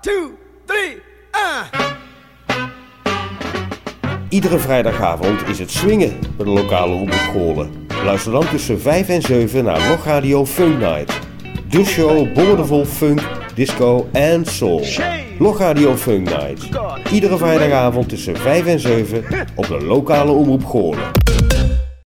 two, one, two, three, ah. Iedere vrijdagavond is het swingen bij de lokale omroep Golen. Luister dan tussen 5 en 7 naar Log Radio Funk Night. De show boordevol funk, disco en soul. Log Radio Funk Night. Iedere vrijdagavond tussen 5 en 7 op de lokale omroep Goorlen.